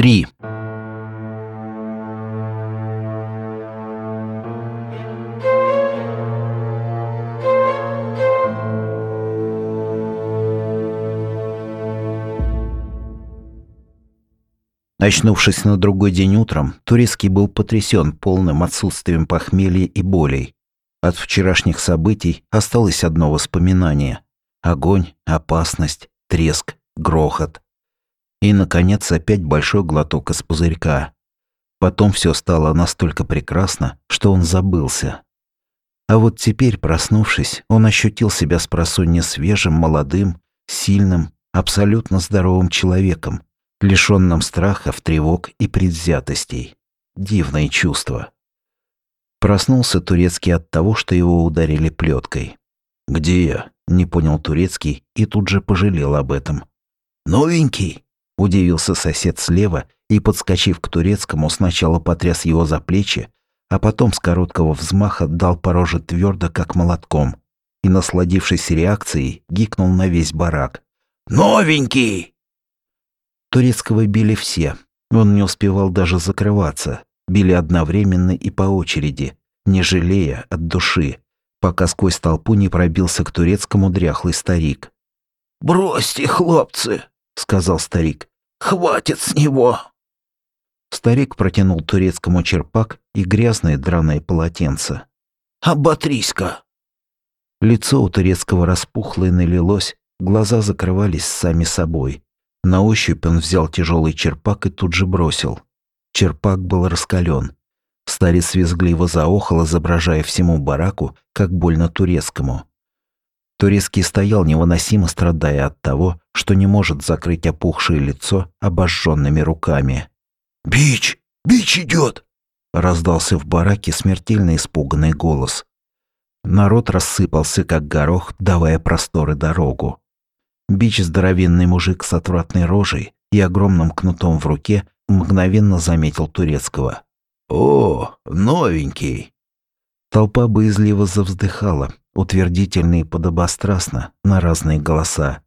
Три. Очнувшись на другой день утром, Турецкий был потрясен полным отсутствием похмелья и болей. От вчерашних событий осталось одно воспоминание. Огонь, опасность, треск, грохот. И, наконец, опять большой глоток из пузырька. Потом все стало настолько прекрасно, что он забылся. А вот теперь, проснувшись, он ощутил себя с просонья свежим, молодым, сильным, абсолютно здоровым человеком, лишенным страхов, тревог и предвзятостей. Дивное чувство. Проснулся Турецкий от того, что его ударили плеткой. «Где я?» – не понял Турецкий и тут же пожалел об этом. «Новенький?» – удивился сосед слева и, подскочив к Турецкому, сначала потряс его за плечи, а потом с короткого взмаха дал по твердо, как молотком, и, насладившись реакцией, гикнул на весь барак. «Новенький!» Турецкого били все. Он не успевал даже закрываться. Били одновременно и по очереди, не жалея от души, пока сквозь толпу не пробился к турецкому дряхлый старик. «Бросьте, хлопцы!» — сказал старик. «Хватит с него!» Старик протянул турецкому черпак и грязное драное полотенце. «Оботрись-ка!» Лицо у турецкого распухло и налилось, глаза закрывались сами собой. На ощупь он взял тяжелый черпак и тут же бросил. Черпак был раскален. Старец визгливо заохал, изображая всему бараку, как больно турецкому. Турецкий стоял невыносимо страдая от того, что не может закрыть опухшее лицо обожженными руками. «Бич! Бич идет!» раздался в бараке смертельно испуганный голос. Народ рассыпался, как горох, давая просторы дорогу. Бич, здоровенный мужик с отвратной рожей и огромным кнутом в руке, мгновенно заметил турецкого. «О, новенький!» Толпа боязливо завздыхала, утвердительно и подобострастно, на разные голоса.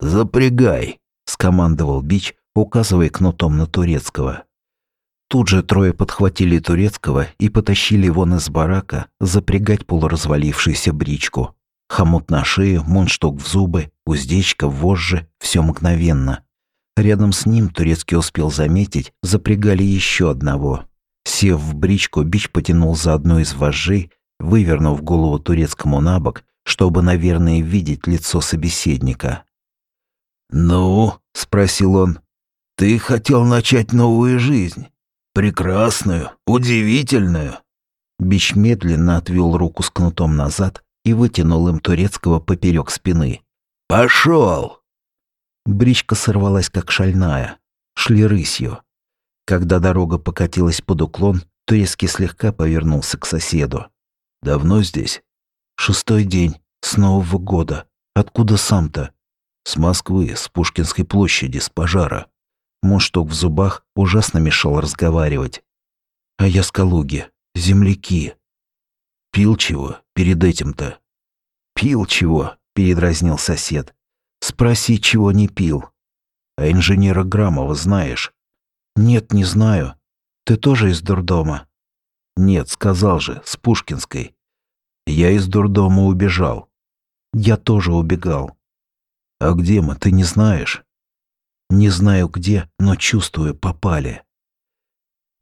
«Запрягай!» – скомандовал Бич, указывая кнутом на турецкого. Тут же трое подхватили турецкого и потащили вон из барака запрягать полуразвалившуюся бричку. Хомут на шею, мундштук в зубы, уздечка, вожжи, все мгновенно. Рядом с ним турецкий успел заметить, запрягали еще одного. Сев в бричку, бич потянул за одну из вожжей, вывернув голову турецкому на бок, чтобы, наверное, видеть лицо собеседника. «Ну?» – спросил он. «Ты хотел начать новую жизнь. Прекрасную, удивительную». Бич медленно отвел руку с кнутом назад, и вытянул им турецкого поперек спины. «Пошел!» Бричка сорвалась как шальная. Шли рысью. Когда дорога покатилась под уклон, турецкий слегка повернулся к соседу. «Давно здесь?» «Шестой день. С Нового года. Откуда сам-то?» «С Москвы, с Пушкинской площади, с пожара». Мундштук в зубах ужасно мешал разговаривать. «А я с Калуги. Земляки. Пил чего перед этим-то? Пил чего? Передразнил сосед. Спроси, чего не пил. А инженера Грамова знаешь? Нет, не знаю. Ты тоже из дурдома? Нет, сказал же, с Пушкинской. Я из дурдома убежал. Я тоже убегал. А где мы, ты не знаешь? Не знаю где, но чувствую, попали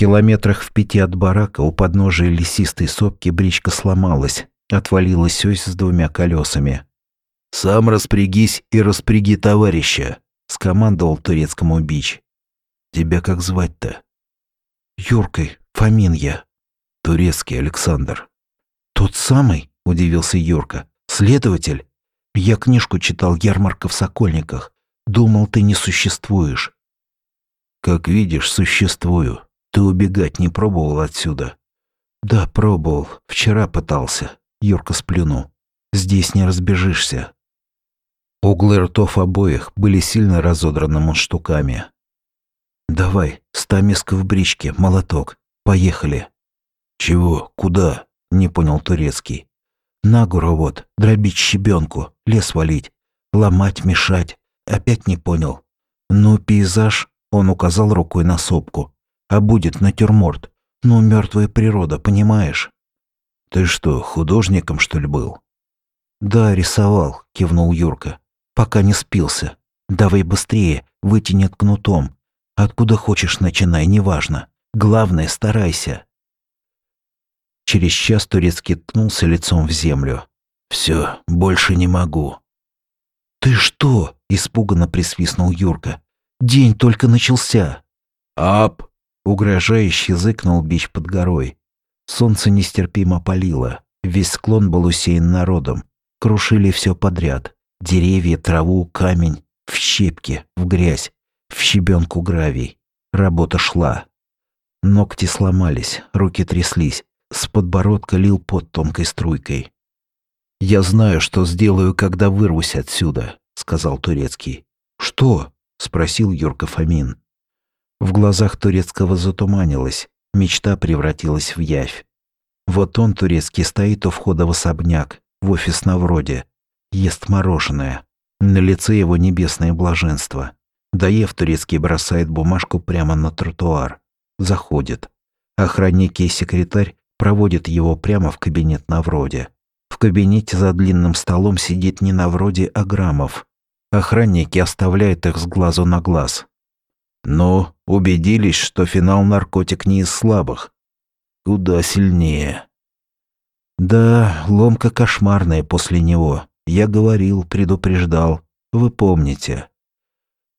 километрах в пяти от барака у подножия лесистой сопки бричка сломалась, отвалилась ось с двумя колесами. «Сам распрягись и распряги товарища», — скомандовал турецкому бич. «Тебя как звать-то?» «Юркой, Фомин я». «Турецкий Александр». «Тот самый?» — удивился Юрка. «Следователь? Я книжку читал «Ярмарка в Сокольниках». Думал, ты не существуешь». «Как видишь, существую», ты убегать не пробовал отсюда? Да, пробовал. Вчера пытался. Юрка сплюнул. Здесь не разбежишься. Углы ртов обоих были сильно разодраны мундштуками. «Давай, ста миск в бричке, молоток. Поехали». «Чего? Куда?» — не понял турецкий. «На гору вот, дробить щебенку, лес валить, ломать, мешать. Опять не понял. Ну, пейзаж, Он указал рукой на сопку. «А будет натюрморт. Ну, мертвая природа, понимаешь?» «Ты что, художником, что ли, был?» «Да, рисовал», — кивнул Юрка. «Пока не спился. Давай быстрее, вытянет кнутом. Откуда хочешь начинай, неважно. Главное, старайся». Через час турецкий ткнулся лицом в землю. «Все, больше не могу». «Ты что?» – испуганно присвистнул Юрка. «День только начался». «Ап!» – угрожающе зыкнул бич под горой. Солнце нестерпимо палило. Весь склон был усеян народом. Крушили все подряд. Деревья, траву, камень. В щепки, в грязь, в щебенку гравий. Работа шла. Ногти сломались, руки тряслись. С подбородка лил под тонкой струйкой. «Я знаю, что сделаю, когда вырвусь отсюда», — сказал Турецкий. «Что?» — спросил Юрка Фомин. В глазах Турецкого затуманилось, мечта превратилась в явь. Вот он, Турецкий, стоит у входа в особняк, в офис на вроде, ест мороженое. На лице его небесное блаженство. Доев, Турецкий бросает бумажку прямо на тротуар. Заходит. Охранники и секретарь проводят его прямо в кабинет на вроде. В кабинете за длинным столом сидит не на вроде, а Грамов. Охранники оставляют их с глазу на глаз. Но убедились, что финал наркотик не из слабых. Куда сильнее. Да, ломка кошмарная после него. Я говорил, предупреждал. Вы помните.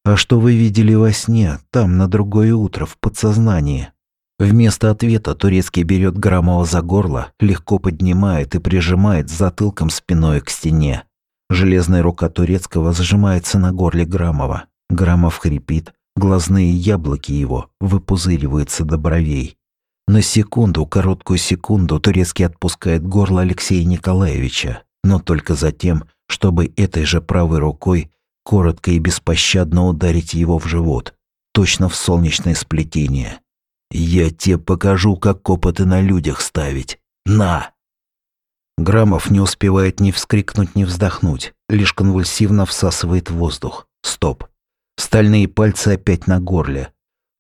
А что вы видели во сне, там, на другое утро, в подсознании? Вместо ответа турецкий берет Громова за горло, легко поднимает и прижимает затылком спиной к стене. Железная рука турецкого сжимается на горле Грамова. Грамов хрипит, глазные яблоки его выпузыриваются до бровей. На секунду, короткую секунду, турецкий отпускает горло Алексея Николаевича, но только за тем, чтобы этой же правой рукой коротко и беспощадно ударить его в живот, точно в солнечное сплетение. Я тебе покажу, как опыты на людях ставить. На!» Грамов не успевает ни вскрикнуть, ни вздохнуть, лишь конвульсивно всасывает воздух. Стоп. Стальные пальцы опять на горле.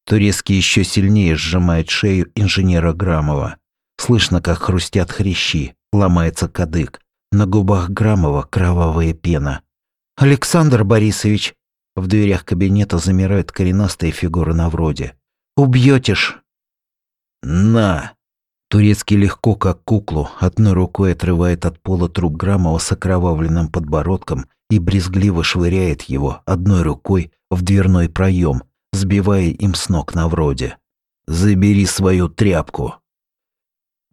Турецкий еще сильнее сжимает шею инженера Грамова. Слышно, как хрустят хрящи, ломается кадык. На губах Грамова кровавая пена. «Александр Борисович!» В дверях кабинета замирает коренастая фигура на вроде. «Убьете ж!» «На!» Турецкий легко, как куклу, одной рукой отрывает от пола труп Грамова с окровавленным подбородком и брезгливо швыряет его одной рукой в дверной проем, сбивая им с ног на вроде. «Забери свою тряпку!»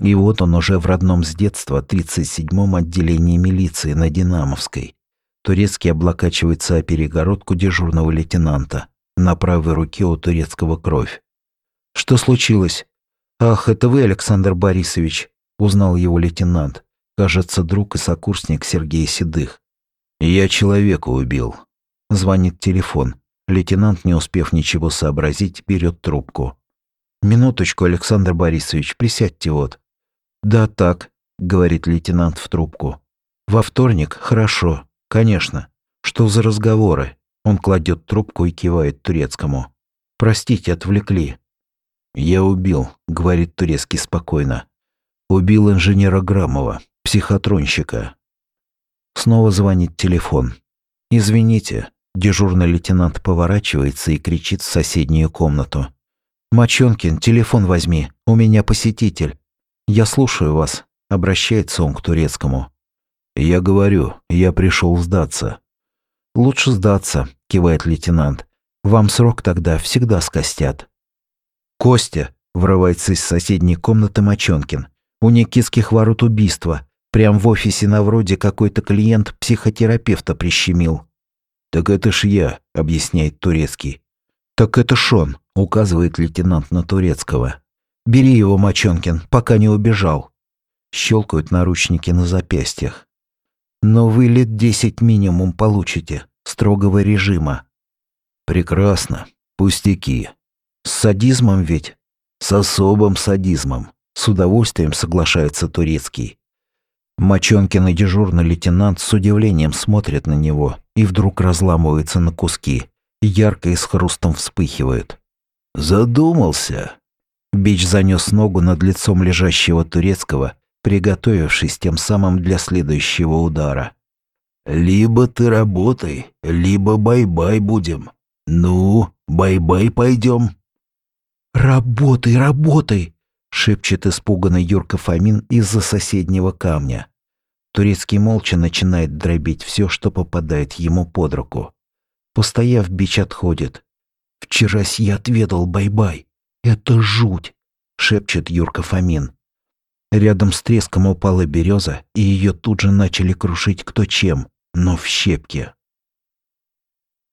И вот он уже в родном с детства 37-м отделении милиции на Динамовской. Турецкий облокачивается о перегородку дежурного лейтенанта. На правой руке у турецкого кровь. «Что случилось?» «Ах, это вы, Александр Борисович», — узнал его лейтенант. Кажется, друг и сокурсник Сергея Седых. «Я человека убил». Звонит телефон. Лейтенант, не успев ничего сообразить, берет трубку. «Минуточку, Александр Борисович, присядьте вот». «Да, так», — говорит лейтенант в трубку. «Во вторник? Хорошо. Конечно. Что за разговоры?» Он кладет трубку и кивает турецкому. «Простите, отвлекли. «Я убил», — говорит турецкий спокойно. «Убил инженера Грамова, психотронщика». Снова звонит телефон. «Извините», — дежурный лейтенант поворачивается и кричит в соседнюю комнату. «Мочонкин, телефон возьми, у меня посетитель». «Я слушаю вас», — обращается он к турецкому. «Я говорю, я пришел сдаться». «Лучше сдаться», — кивает лейтенант. «Вам срок тогда всегда скостят». «Костя!» – врывается из соседней комнаты Мочонкин. «У Никитских ворот убийство. Прям в офисе на вроде какой-то клиент психотерапевта прищемил». «Так это ж я», – объясняет Турецкий. «Так это Шон», – указывает лейтенант на Турецкого. «Бери его, Мочонкин, пока не убежал». Щелкают наручники на запястьях. «Но вы лет десять минимум получите, строгого режима». «Прекрасно. Пустяки. С садизмом ведь? С особым садизмом. С удовольствием соглашается Турецкий. Мочонкин и дежурный лейтенант с удивлением смотрят на него и вдруг разламываются на куски. ярко и с хрустом вспыхивают. «Задумался!» Бич занес ногу над лицом лежащего турецкого, приготовившись тем самым для следующего удара. «Либо ты работай, либо бай-бай будем. Ну, бай-бай пойдем». «Работай, работай!» — шепчет испуганный Юрка Фомин из-за соседнего камня. Турецкий молча начинает дробить все, что попадает ему под руку. Постояв, бич отходит. «Вчерась я отведал бай-бай. Это жуть!» — шепчет Юрка Фомин. Рядом с треском упала береза, и ее тут же начали крушить кто чем, но в щепки.